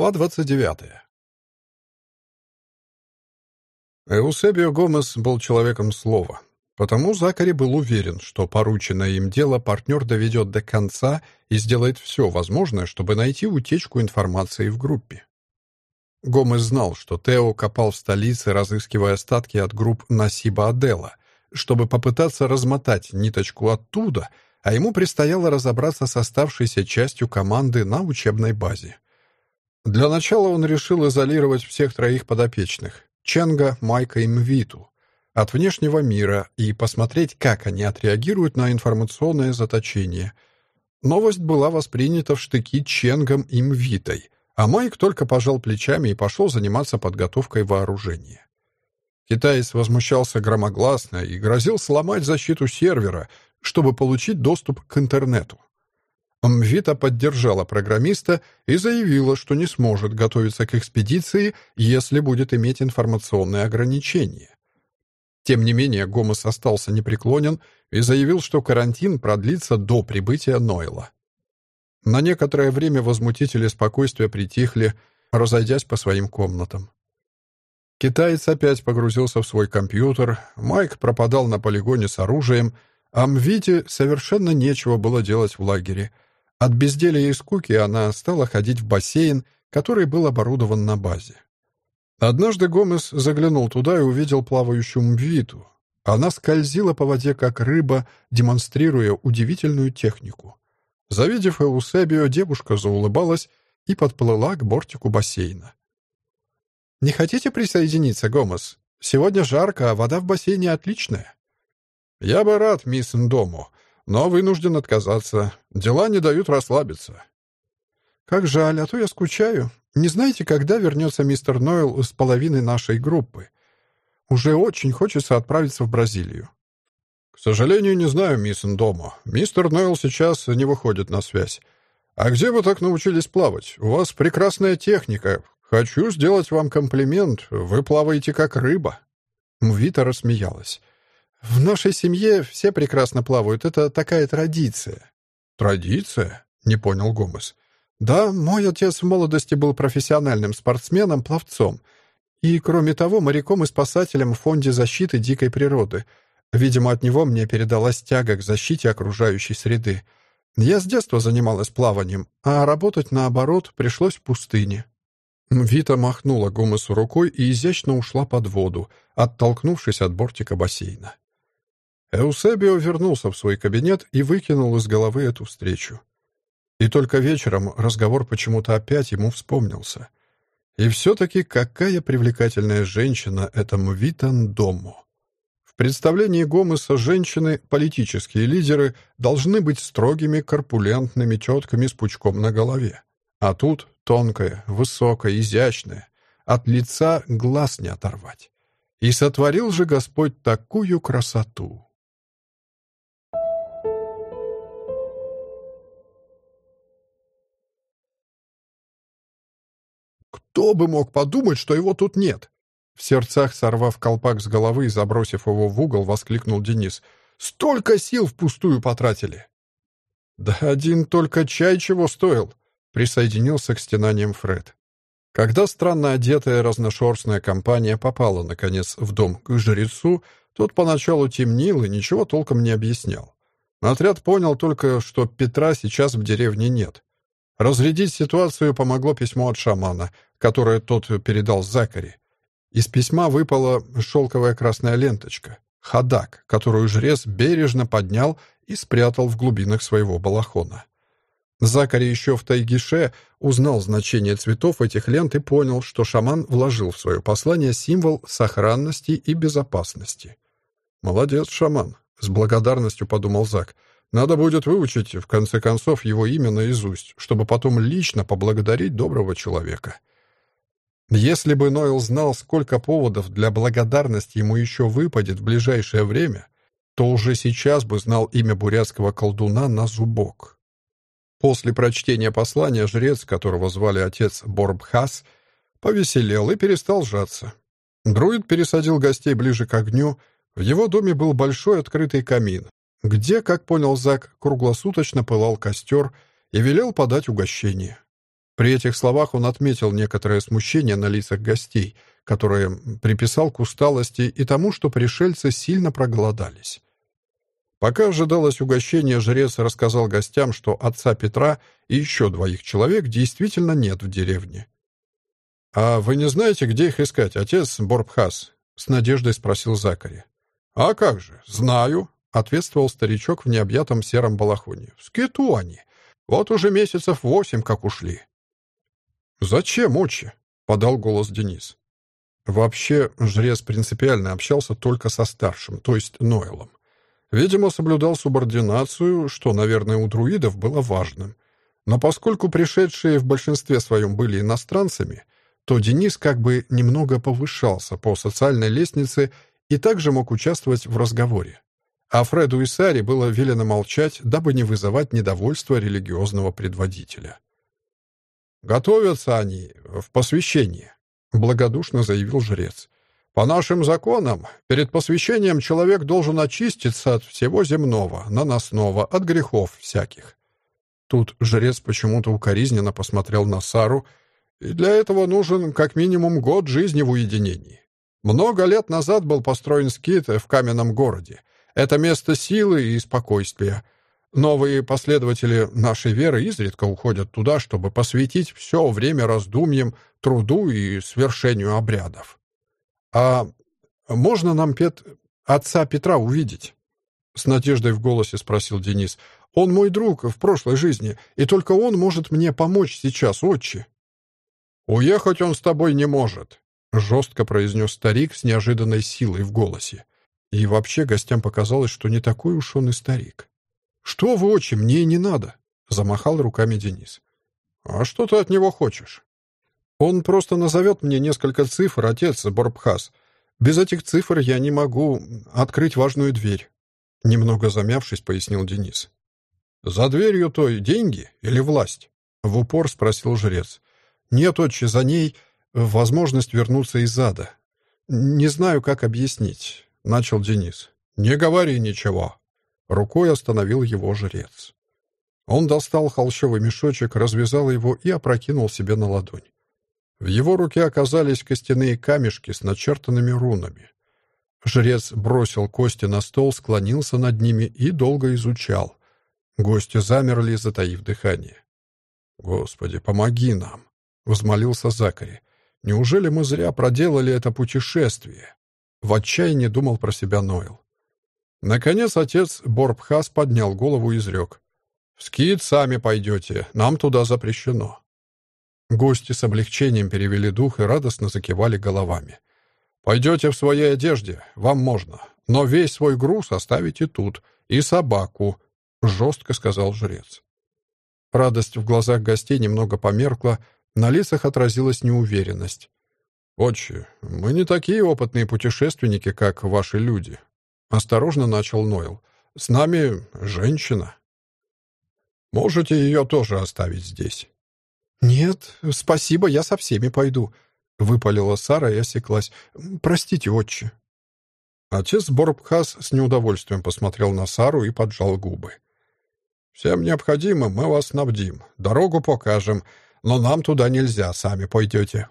Глава 29. Эусебио Гомес был человеком слова, потому Закари был уверен, что порученное им дело партнер доведет до конца и сделает все возможное, чтобы найти утечку информации в группе. Гомес знал, что Тео копал в столице, разыскивая остатки от групп Насиба Адела, чтобы попытаться размотать ниточку оттуда, а ему предстояло разобраться с оставшейся частью команды на учебной базе. Для начала он решил изолировать всех троих подопечных — Ченга, Майка и Мвиту — от внешнего мира и посмотреть, как они отреагируют на информационное заточение. Новость была воспринята в штыки Ченгом и Мвитой, а Майк только пожал плечами и пошел заниматься подготовкой вооружения. Китаец возмущался громогласно и грозил сломать защиту сервера, чтобы получить доступ к интернету. Мвита поддержала программиста и заявила, что не сможет готовиться к экспедиции, если будет иметь информационные ограничения. Тем не менее, Гомес остался непреклонен и заявил, что карантин продлится до прибытия Нойла. На некоторое время возмутители спокойствия притихли, разойдясь по своим комнатам. Китаец опять погрузился в свой компьютер, Майк пропадал на полигоне с оружием, а Мвите совершенно нечего было делать в лагере — от безделия и скуки она стала ходить в бассейн, который был оборудован на базе. Однажды Гомес заглянул туда и увидел плавающую мвиту. Она скользила по воде, как рыба, демонстрируя удивительную технику. Завидев Эусебио, девушка заулыбалась и подплыла к бортику бассейна. «Не хотите присоединиться, Гомес? Сегодня жарко, а вода в бассейне отличная». «Я бы рад, мисс Ндому, но вынужден отказаться. Дела не дают расслабиться. Как жаль, а то я скучаю. Не знаете, когда вернется мистер Нойл с половиной нашей группы? Уже очень хочется отправиться в Бразилию. К сожалению, не знаю, мисс Ндомо. Мистер Нойл сейчас не выходит на связь. А где вы так научились плавать? У вас прекрасная техника. Хочу сделать вам комплимент. Вы плаваете как рыба. Мвита рассмеялась. «В нашей семье все прекрасно плавают. Это такая традиция». «Традиция?» — не понял Гомес. «Да, мой отец в молодости был профессиональным спортсменом-пловцом. И, кроме того, моряком и спасателем в Фонде защиты дикой природы. Видимо, от него мне передалась тяга к защите окружающей среды. Я с детства занималась плаванием, а работать, наоборот, пришлось в пустыне». Вита махнула Гомесу рукой и изящно ушла под воду, оттолкнувшись от бортика бассейна. Эусебио вернулся в свой кабинет и выкинул из головы эту встречу. И только вечером разговор почему-то опять ему вспомнился. И все-таки какая привлекательная женщина эта Мвитан Дому. В представлении Гомеса женщины, политические лидеры, должны быть строгими, корпулентными тетками с пучком на голове. А тут тонкая, высокая, изящная, от лица глаз не оторвать. И сотворил же Господь такую красоту. Кто бы мог подумать, что его тут нет? В сердцах, сорвав колпак с головы и забросив его в угол, воскликнул Денис. «Столько сил впустую потратили!» «Да один только чай чего стоил!» Присоединился к стенаниям Фред. Когда странно одетая разношерстная компания попала, наконец, в дом к жрецу, тот поначалу темнил и ничего толком не объяснял. Отряд понял только, что Петра сейчас в деревне нет. Разрядить ситуацию помогло письмо от шамана, которое тот передал Закари. Из письма выпала шелковая красная ленточка, ходак, которую жрец бережно поднял и спрятал в глубинах своего балахона. Закари еще в Тайгише узнал значение цветов этих лент и понял, что шаман вложил в свое послание символ сохранности и безопасности. «Молодец, шаман», — с благодарностью подумал Зак — надо будет выучить, в конце концов, его имя наизусть, чтобы потом лично поблагодарить доброго человека. Если бы Нойл знал, сколько поводов для благодарности ему еще выпадет в ближайшее время, то уже сейчас бы знал имя бурятского колдуна на зубок. После прочтения послания жрец, которого звали отец Борбхас, повеселел и перестал сжаться. Друид пересадил гостей ближе к огню. В его доме был большой открытый камин, где, как понял Зак, круглосуточно пылал костер и велел подать угощение. При этих словах он отметил некоторое смущение на лицах гостей, которое приписал к усталости и тому, что пришельцы сильно проголодались. Пока ожидалось угощение, жрец рассказал гостям, что отца Петра и еще двоих человек действительно нет в деревне. «А вы не знаете, где их искать, отец Борбхас?» — с надеждой спросил Закари. «А как же, знаю», — ответствовал старичок в необъятом сером балахоне. «В скиту они. Вот уже месяцев восемь как ушли». «Зачем, отче?» — подал голос Денис. Вообще, жрец принципиально общался только со старшим, то есть Нойлом. Видимо, соблюдал субординацию, что, наверное, у друидов было важным. Но поскольку пришедшие в большинстве своем были иностранцами, то Денис как бы немного повышался по социальной лестнице и также мог участвовать в разговоре. А Фреду и Саре было велено молчать, дабы не вызывать недовольства религиозного предводителя. «Готовятся они в посвящении», — благодушно заявил жрец. По нашим законам, перед посвящением человек должен очиститься от всего земного, наносного, от грехов всяких. Тут жрец почему-то укоризненно посмотрел на Сару, и для этого нужен как минимум год жизни в уединении. Много лет назад был построен скит в каменном городе. Это место силы и спокойствия. Новые последователи нашей веры изредка уходят туда, чтобы посвятить все время раздумьям, труду и свершению обрядов. «А можно нам, Пет, отца Петра увидеть?» С надеждой в голосе спросил Денис. «Он мой друг в прошлой жизни, и только он может мне помочь сейчас, отче». «Уехать он с тобой не может», — жестко произнес старик с неожиданной силой в голосе. И вообще гостям показалось, что не такой уж он и старик. «Что вы, отче, мне и не надо», — замахал руками Денис. «А что ты от него хочешь?» Он просто назовет мне несколько цифр, отец Борбхас. Без этих цифр я не могу открыть важную дверь. Немного замявшись, пояснил Денис. «За дверью той деньги или власть?» — в упор спросил жрец. «Нет, отче, за ней возможность вернуться из ада. Не знаю, как объяснить», — начал Денис. «Не говори ничего». Рукой остановил его жрец. Он достал холщовый мешочек, развязал его и опрокинул себе на ладонь. В его руке оказались костяные камешки с начертанными рунами. Жрец бросил кости на стол, склонился над ними и долго изучал. Гости замерли, затаив дыхание. «Господи, помоги нам!» — возмолился Закари. «Неужели мы зря проделали это путешествие?» В отчаянии думал про себя Нойл. Наконец отец Борбхас поднял голову и изрек. «В скит сами пойдете, нам туда запрещено». Гости с облегчением перевели дух и радостно закивали головами. «Пойдете в своей одежде, вам можно, но весь свой груз оставите тут, и собаку», — жестко сказал жрец. Радость в глазах гостей немного померкла, на лицах отразилась неуверенность. «Отче, мы не такие опытные путешественники, как ваши люди», — осторожно начал Нойл. «С нами женщина». «Можете ее тоже оставить здесь». «Нет, спасибо, я со всеми пойду», — выпалила Сара и осеклась. «Простите, отче». Отец Борбхас с неудовольствием посмотрел на Сару и поджал губы. «Всем необходимым мы вас снабдим, дорогу покажем, но нам туда нельзя, сами пойдете».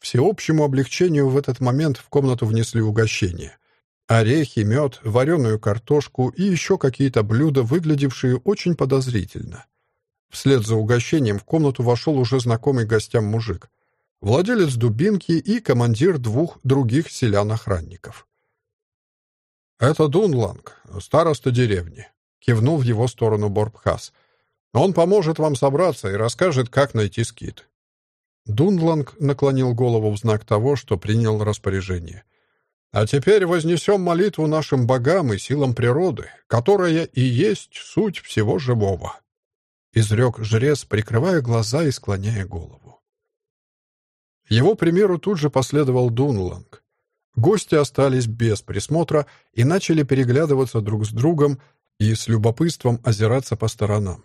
Всеобщему облегчению в этот момент в комнату внесли угощение. Орехи, мед, вареную картошку и еще какие-то блюда, выглядевшие очень подозрительно. Вслед за угощением в комнату вошел уже знакомый гостям мужик. Владелец дубинки и командир двух других селян-охранников. «Это Дунланг, староста деревни», — кивнул в его сторону Борбхас. «Он поможет вам собраться и расскажет, как найти скит». Дунланг наклонил голову в знак того, что принял распоряжение. «А теперь вознесем молитву нашим богам и силам природы, которая и есть суть всего живого». — изрек жрец, прикрывая глаза и склоняя голову. Его примеру тут же последовал Дунланг. Гости остались без присмотра и начали переглядываться друг с другом и с любопытством озираться по сторонам.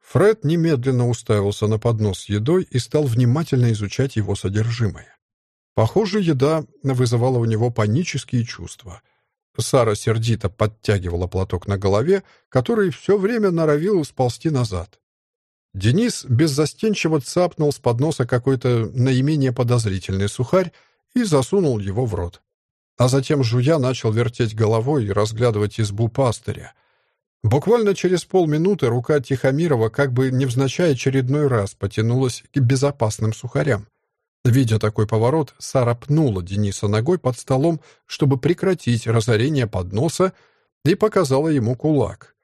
Фред немедленно уставился на поднос с едой и стал внимательно изучать его содержимое. Похоже, еда вызывала у него панические чувства. Сара сердито подтягивала платок на голове, который все время норовил сползти назад. Денис беззастенчиво цапнул с подноса какой-то наименее подозрительный сухарь и засунул его в рот. А затем жуя начал вертеть головой и разглядывать избу пастыря. Буквально через полминуты рука Тихомирова как бы невзначай очередной раз потянулась к безопасным сухарям. Видя такой поворот, Сара пнула Дениса ногой под столом, чтобы прекратить разорение подноса, и показала ему кулак.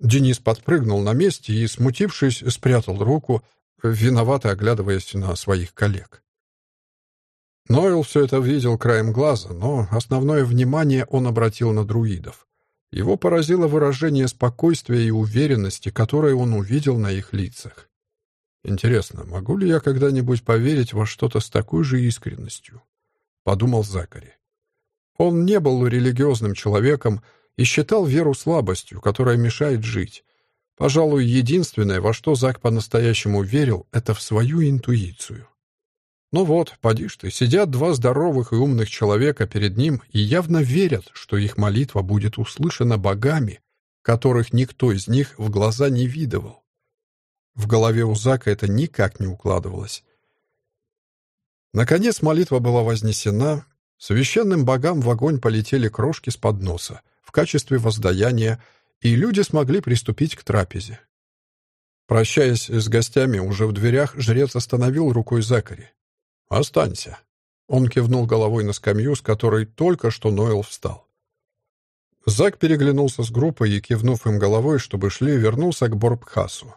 Денис подпрыгнул на месте и, смутившись, спрятал руку, виновато оглядываясь на своих коллег. Нойл все это видел краем глаза, но основное внимание он обратил на друидов. Его поразило выражение спокойствия и уверенности, которое он увидел на их лицах. «Интересно, могу ли я когда-нибудь поверить во что-то с такой же искренностью?» — подумал Закари. Он не был религиозным человеком, и считал веру слабостью, которая мешает жить. Пожалуй, единственное, во что Зак по-настоящему верил, это в свою интуицию. Ну вот, поди ж ты, сидят два здоровых и умных человека перед ним и явно верят, что их молитва будет услышана богами, которых никто из них в глаза не видывал. В голове у Зака это никак не укладывалось. Наконец молитва была вознесена, священным богам в огонь полетели крошки с подноса в качестве воздаяния, и люди смогли приступить к трапезе. Прощаясь с гостями, уже в дверях жрец остановил рукой Закари. «Останься». Он кивнул головой на скамью, с которой только что Нойл встал. Зак переглянулся с группой и, кивнув им головой, чтобы шли, вернулся к Борбхасу.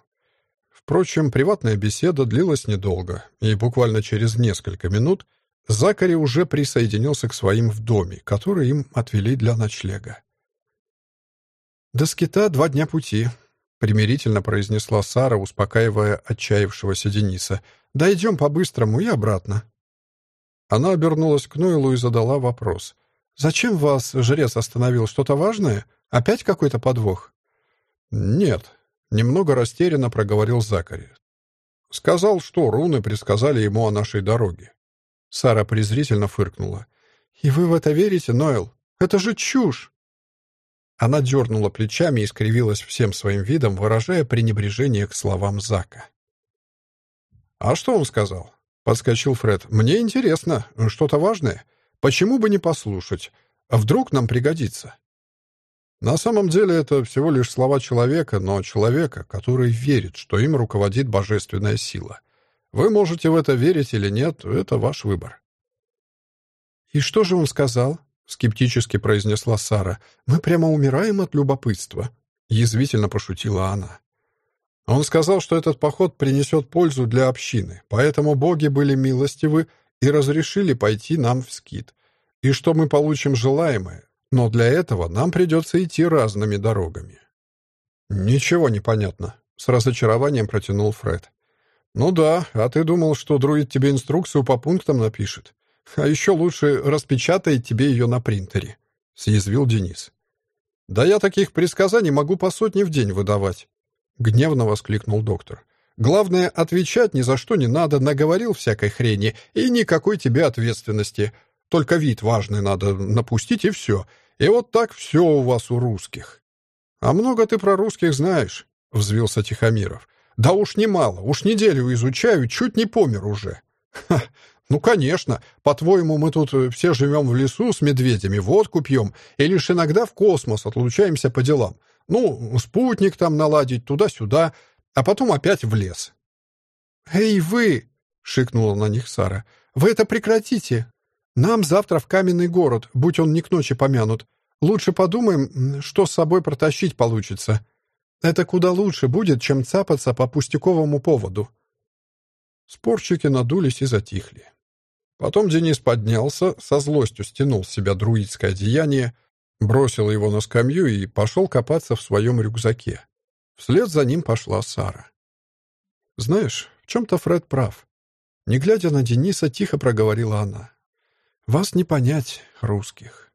Впрочем, приватная беседа длилась недолго, и буквально через несколько минут Закари уже присоединился к своим в доме, который им отвели для ночлега. «До скита два дня пути», — примирительно произнесла Сара, успокаивая отчаявшегося Дениса. «Дойдем по-быстрому и обратно». Она обернулась к Нойлу и задала вопрос. «Зачем вас жрец остановил? Что-то важное? Опять какой-то подвох?» «Нет», — немного растерянно проговорил Закари. «Сказал, что руны предсказали ему о нашей дороге». Сара презрительно фыркнула. «И вы в это верите, Нойл? Это же чушь!» Она дернула плечами и скривилась всем своим видом, выражая пренебрежение к словам Зака. «А что он сказал?» — подскочил Фред. «Мне интересно. Что-то важное? Почему бы не послушать? А вдруг нам пригодится?» На самом деле это всего лишь слова человека, но человека, который верит, что им руководит божественная сила. Вы можете в это верить или нет, это ваш выбор. «И что же он сказал?» — скептически произнесла Сара. «Мы прямо умираем от любопытства», — язвительно пошутила она. Он сказал, что этот поход принесет пользу для общины, поэтому боги были милостивы и разрешили пойти нам в скит, и что мы получим желаемое, но для этого нам придется идти разными дорогами. «Ничего не понятно», — с разочарованием протянул Фред. «Ну да, а ты думал, что друид тебе инструкцию по пунктам напишет. А еще лучше распечатает тебе ее на принтере», — съязвил Денис. «Да я таких предсказаний могу по сотне в день выдавать», — гневно воскликнул доктор. «Главное, отвечать ни за что не надо, наговорил всякой хрени, и никакой тебе ответственности. Только вид важный надо напустить, и все. И вот так все у вас у русских». «А много ты про русских знаешь», — взвился Тихомиров. «Да уж немало, уж неделю изучаю, чуть не помер уже». «Ха, «Ну, конечно. По-твоему, мы тут э, все живем в лесу с медведями, водку пьем, и лишь иногда в космос отлучаемся по делам. Ну, спутник там наладить, туда-сюда, а потом опять в лес». «Эй, вы!» — шикнула на них Сара. «Вы это прекратите. Нам завтра в каменный город, будь он не к ночи помянут. Лучше подумаем, что с собой протащить получится. Это куда лучше будет, чем цапаться по пустяковому поводу». Спорщики надулись и затихли. Потом Денис поднялся, со злостью стянул с себя друидское одеяние, бросил его на скамью и пошел копаться в своем рюкзаке. Вслед за ним пошла Сара. «Знаешь, в чем-то Фред прав». Не глядя на Дениса, тихо проговорила она. «Вас не понять, русских».